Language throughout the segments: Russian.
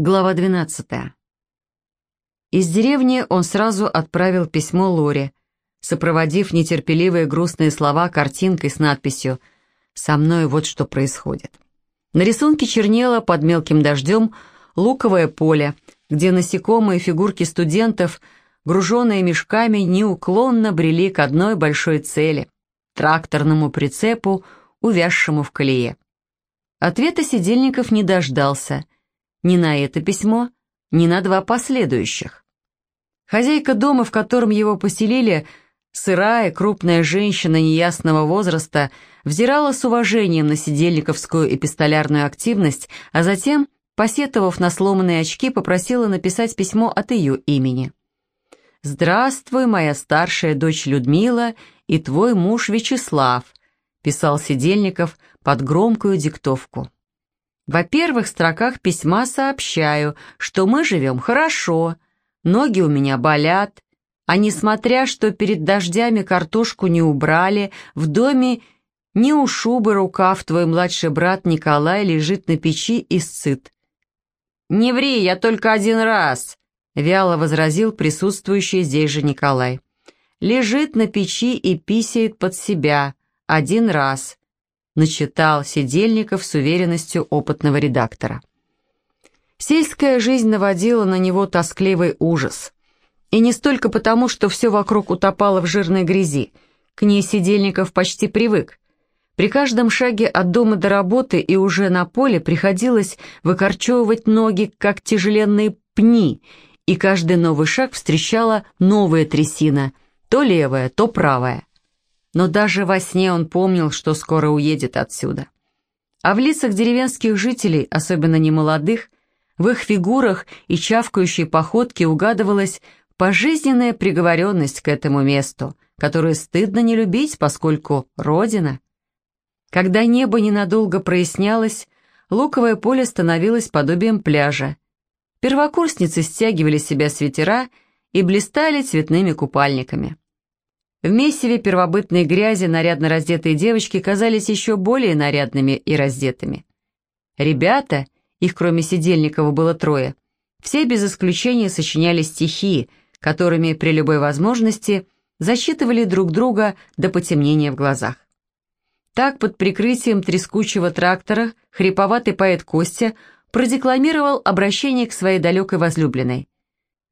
Глава 12. Из деревни он сразу отправил письмо Лоре, сопроводив нетерпеливые грустные слова картинкой с надписью «Со мной вот что происходит». На рисунке чернело под мелким дождем луковое поле, где насекомые фигурки студентов, груженные мешками, неуклонно брели к одной большой цели – тракторному прицепу, увязшему в колее. Ответа сидельников не дождался – ни на это письмо, ни на два последующих. Хозяйка дома, в котором его поселили, сырая, крупная женщина неясного возраста, взирала с уважением на сидельниковскую эпистолярную активность, а затем, посетовав на сломанные очки, попросила написать письмо от ее имени. «Здравствуй, моя старшая дочь Людмила и твой муж Вячеслав», писал Сидельников под громкую диктовку. Во первых строках письма сообщаю, что мы живем хорошо, ноги у меня болят, а несмотря, что перед дождями картошку не убрали, в доме не у шубы рукав твой младший брат Николай лежит на печи и сыт. «Не ври, я только один раз», — вяло возразил присутствующий здесь же Николай. «Лежит на печи и писает под себя. Один раз начитал Сидельников с уверенностью опытного редактора. Сельская жизнь наводила на него тоскливый ужас. И не столько потому, что все вокруг утопало в жирной грязи. К ней Сидельников почти привык. При каждом шаге от дома до работы и уже на поле приходилось выкорчевывать ноги, как тяжеленные пни, и каждый новый шаг встречала новая трясина, то левая, то правая но даже во сне он помнил, что скоро уедет отсюда. А в лицах деревенских жителей, особенно немолодых, в их фигурах и чавкающей походке угадывалась пожизненная приговоренность к этому месту, которое стыдно не любить, поскольку родина. Когда небо ненадолго прояснялось, луковое поле становилось подобием пляжа. Первокурсницы стягивали себя свитера и блистали цветными купальниками. В месиве первобытной грязи нарядно раздетые девочки казались еще более нарядными и раздетыми. Ребята, их кроме Сидельникова было трое, все без исключения сочиняли стихи, которыми при любой возможности засчитывали друг друга до потемнения в глазах. Так, под прикрытием трескучего трактора, хриповатый поэт Костя продекламировал обращение к своей далекой возлюбленной.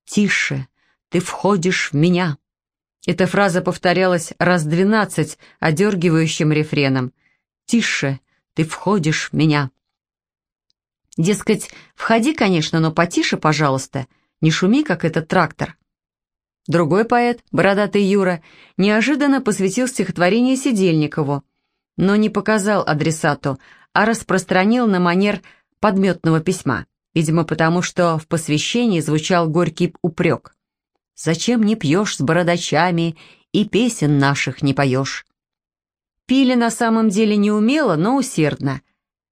«Тише, ты входишь в меня, эта фраза повторялась раз двенадцать одергивающим рефреном. «Тише, ты входишь в меня». Дескать, входи, конечно, но потише, пожалуйста, не шуми, как этот трактор. Другой поэт, бородатый Юра, неожиданно посвятил стихотворение Сидельникову, но не показал адресату, а распространил на манер подметного письма, видимо, потому что в посвящении звучал горький упрек. Зачем не пьешь с бородачами и песен наших не поешь? Пили на самом деле не умело, но усердно.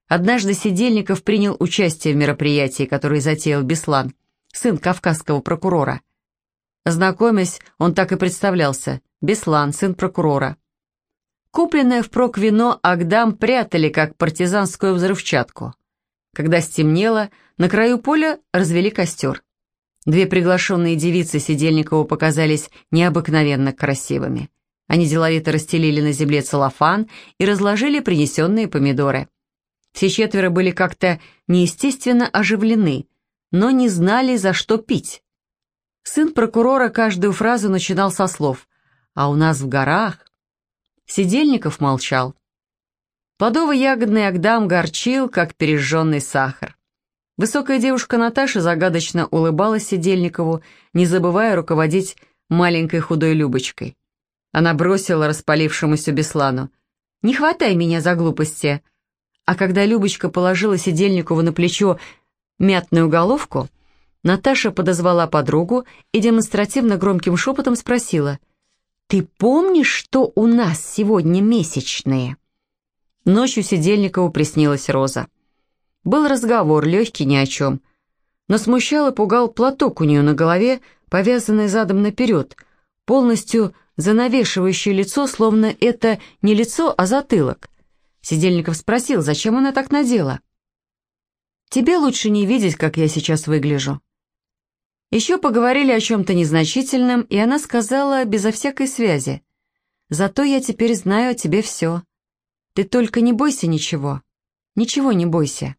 Однажды Сидельников принял участие в мероприятии, которое затеял Беслан, сын кавказского прокурора. Знакомясь, он так и представлялся – Беслан, сын прокурора. Купленное впрок вино Агдам прятали, как партизанскую взрывчатку. Когда стемнело, на краю поля развели костер. Две приглашенные девицы Сидельникову показались необыкновенно красивыми. Они деловито расстелили на земле целлофан и разложили принесенные помидоры. Все четверо были как-то неестественно оживлены, но не знали, за что пить. Сын прокурора каждую фразу начинал со слов «А у нас в горах». Сидельников молчал. Плодово-ягодный Агдам горчил, как пережженный сахар. Высокая девушка Наташа загадочно улыбалась Сидельникову, не забывая руководить маленькой худой Любочкой. Она бросила распалившемуся Беслану. «Не хватай меня за глупости!» А когда Любочка положила Сидельникову на плечо мятную головку, Наташа подозвала подругу и демонстративно громким шепотом спросила, «Ты помнишь, что у нас сегодня месячные?» Ночью Сидельникову приснилась Роза. Был разговор, легкий ни о чем. Но смущал и пугал платок у нее на голове, повязанный задом наперед, полностью занавешивающий лицо, словно это не лицо, а затылок. Сидельников спросил, зачем она так надела. Тебе лучше не видеть, как я сейчас выгляжу». Еще поговорили о чем-то незначительном, и она сказала безо всякой связи. «Зато я теперь знаю о тебе все. Ты только не бойся ничего. Ничего не бойся».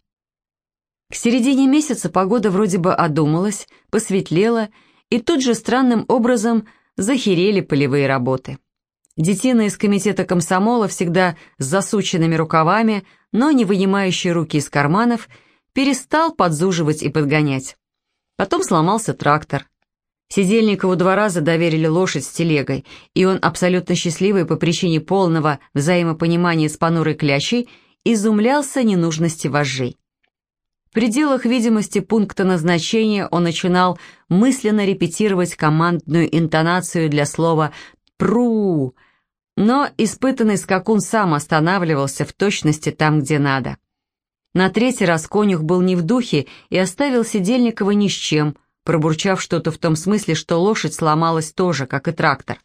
К середине месяца погода вроде бы одумалась, посветлела, и тут же странным образом захерели полевые работы. Детина из комитета комсомола, всегда с засученными рукавами, но не вынимающий руки из карманов, перестал подзуживать и подгонять. Потом сломался трактор. Сидельникову два раза доверили лошадь с телегой, и он, абсолютно счастливый по причине полного взаимопонимания с понурой клячей, изумлялся ненужности вожжей. Пределах видимости пункта назначения он начинал мысленно репетировать командную интонацию для слова «пру», но испытанный скакун сам останавливался в точности там, где надо. На третий раз конюх был не в духе и оставил Сидельникова ни с чем, пробурчав что-то в том смысле, что лошадь сломалась тоже, как и трактор.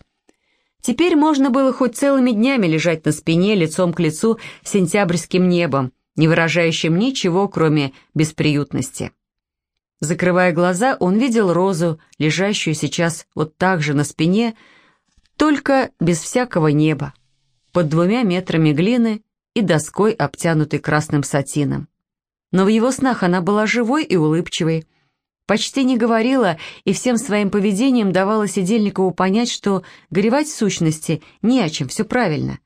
Теперь можно было хоть целыми днями лежать на спине лицом к лицу с сентябрьским небом, не выражающим ничего, кроме бесприютности. Закрывая глаза, он видел розу, лежащую сейчас вот так же на спине, только без всякого неба, под двумя метрами глины и доской, обтянутой красным сатином. Но в его снах она была живой и улыбчивой, почти не говорила и всем своим поведением давала Сидельникову понять, что горевать в сущности не о чем, все правильно.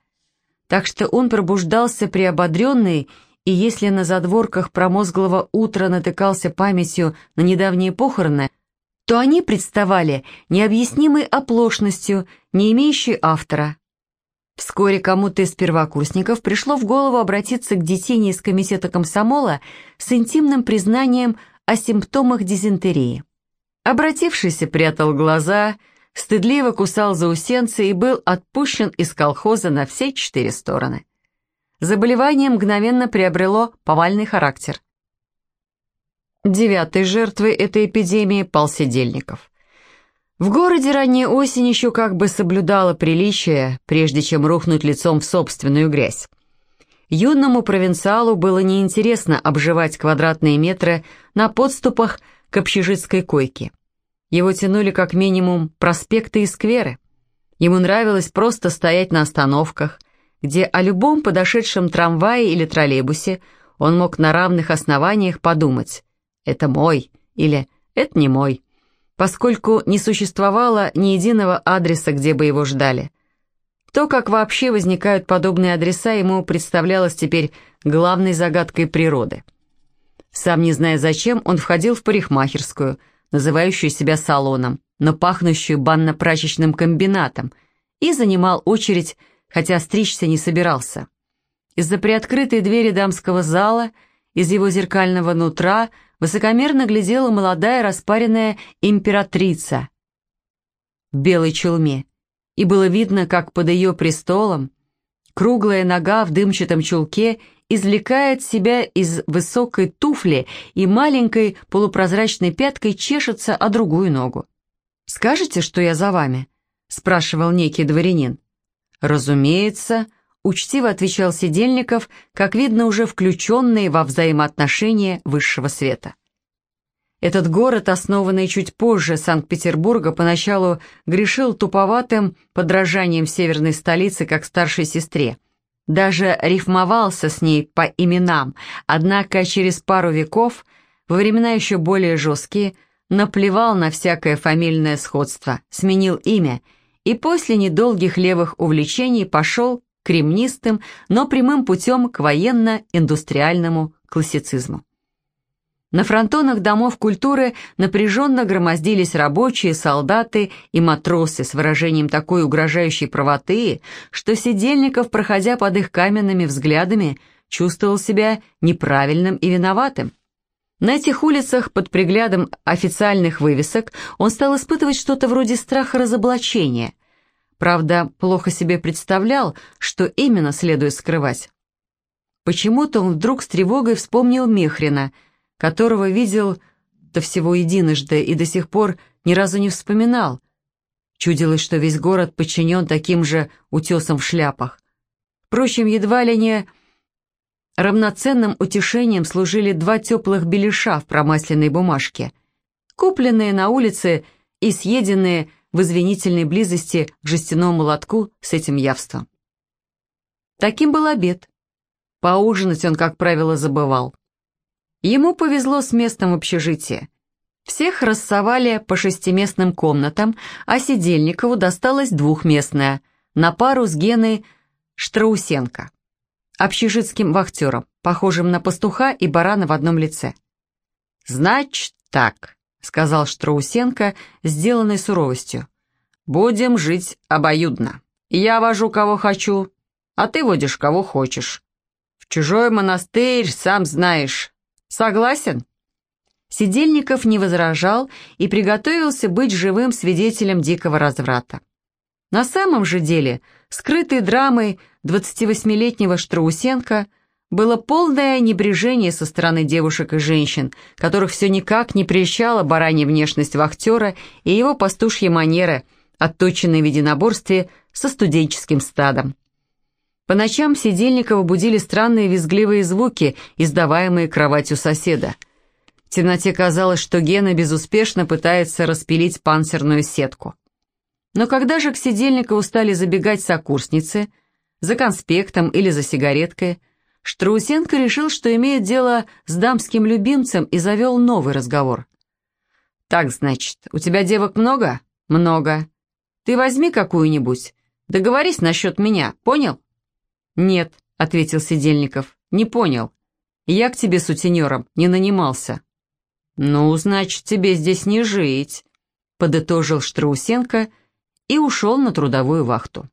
Так что он пробуждался приободренный, и если на задворках промозглого утра натыкался памятью на недавние похороны, то они представали необъяснимой оплошностью, не имеющей автора. Вскоре кому-то из первокурсников пришло в голову обратиться к детине из комитета комсомола с интимным признанием о симптомах дизентерии. Обратившийся прятал глаза, стыдливо кусал заусенцы и был отпущен из колхоза на все четыре стороны. Заболевание мгновенно приобрело повальный характер. Девятой жертвой этой эпидемии пал Сидельников. В городе ранняя осень еще как бы соблюдала приличие, прежде чем рухнуть лицом в собственную грязь. Юному провинциалу было неинтересно обживать квадратные метры на подступах к общежитской койке. Его тянули как минимум проспекты и скверы. Ему нравилось просто стоять на остановках, где о любом подошедшем трамвае или троллейбусе он мог на равных основаниях подумать «это мой» или «это не мой», поскольку не существовало ни единого адреса, где бы его ждали. То, как вообще возникают подобные адреса, ему представлялось теперь главной загадкой природы. Сам не зная зачем, он входил в парикмахерскую, называющую себя салоном, но пахнущую банно-прачечным комбинатом, и занимал очередь, хотя стричься не собирался. Из-за приоткрытой двери дамского зала, из его зеркального нутра – высокомерно глядела молодая распаренная императрица в белой челме, и было видно, как под ее престолом круглая нога в дымчатом чулке извлекает себя из высокой туфли и маленькой полупрозрачной пяткой чешется о другую ногу. «Скажете, что я за вами?» — спрашивал некий дворянин. «Разумеется», — учтиво отвечал Сидельников, как видно, уже включенный во взаимоотношения высшего света. Этот город, основанный чуть позже Санкт-Петербурга, поначалу грешил туповатым подражанием северной столицы как старшей сестре. Даже рифмовался с ней по именам, однако через пару веков, во времена еще более жесткие, наплевал на всякое фамильное сходство, сменил имя и после недолгих левых увлечений пошел кремнистым, но прямым путем к военно-индустриальному классицизму. На фронтонах домов культуры напряженно громоздились рабочие, солдаты и матросы с выражением такой угрожающей правоты, что Сидельников, проходя под их каменными взглядами, чувствовал себя неправильным и виноватым. На этих улицах под приглядом официальных вывесок он стал испытывать что-то вроде страха разоблачения. Правда, плохо себе представлял, что именно следует скрывать. Почему-то он вдруг с тревогой вспомнил Мехрина – которого видел до всего единожды и до сих пор ни разу не вспоминал. Чудилось, что весь город подчинен таким же утесам в шляпах. Впрочем, едва ли не равноценным утешением служили два теплых беляша в промасленной бумажке, купленные на улице и съеденные в извинительной близости к жестяному молотку с этим явством. Таким был обед. Поужинать он, как правило, забывал. Ему повезло с местом в. Всех рассовали по шестиместным комнатам, а Сидельникову досталась двухместная, на пару с Геной Штраусенко, общежитским вахтером, похожим на пастуха и барана в одном лице. «Значит так», — сказал Штраусенко, сделанной суровостью. «Будем жить обоюдно. Я вожу кого хочу, а ты водишь кого хочешь. В чужой монастырь, сам знаешь. Согласен?» Сидельников не возражал и приготовился быть живым свидетелем дикого разврата. На самом же деле, скрытой драмой 28-летнего Штраусенко было полное небрежение со стороны девушек и женщин, которых все никак не прельщала баранья внешность вахтера и его пастушья манеры, отточенные в единоборстве со студенческим стадом. По ночам Сидельникова будили странные визгливые звуки, издаваемые кроватью соседа – в темноте казалось, что Гена безуспешно пытается распилить панцирную сетку. Но когда же к Сидельникову стали забегать сокурсницы, за конспектом или за сигареткой, Штраусенко решил, что имеет дело с дамским любимцем и завел новый разговор. «Так, значит, у тебя девок много?» «Много. Ты возьми какую-нибудь. Договорись насчет меня, понял?» «Нет», — ответил Сидельников, — «не понял. Я к тебе сутенером не нанимался». «Ну, значит, тебе здесь не жить», — подытожил Штраусенко и ушел на трудовую вахту.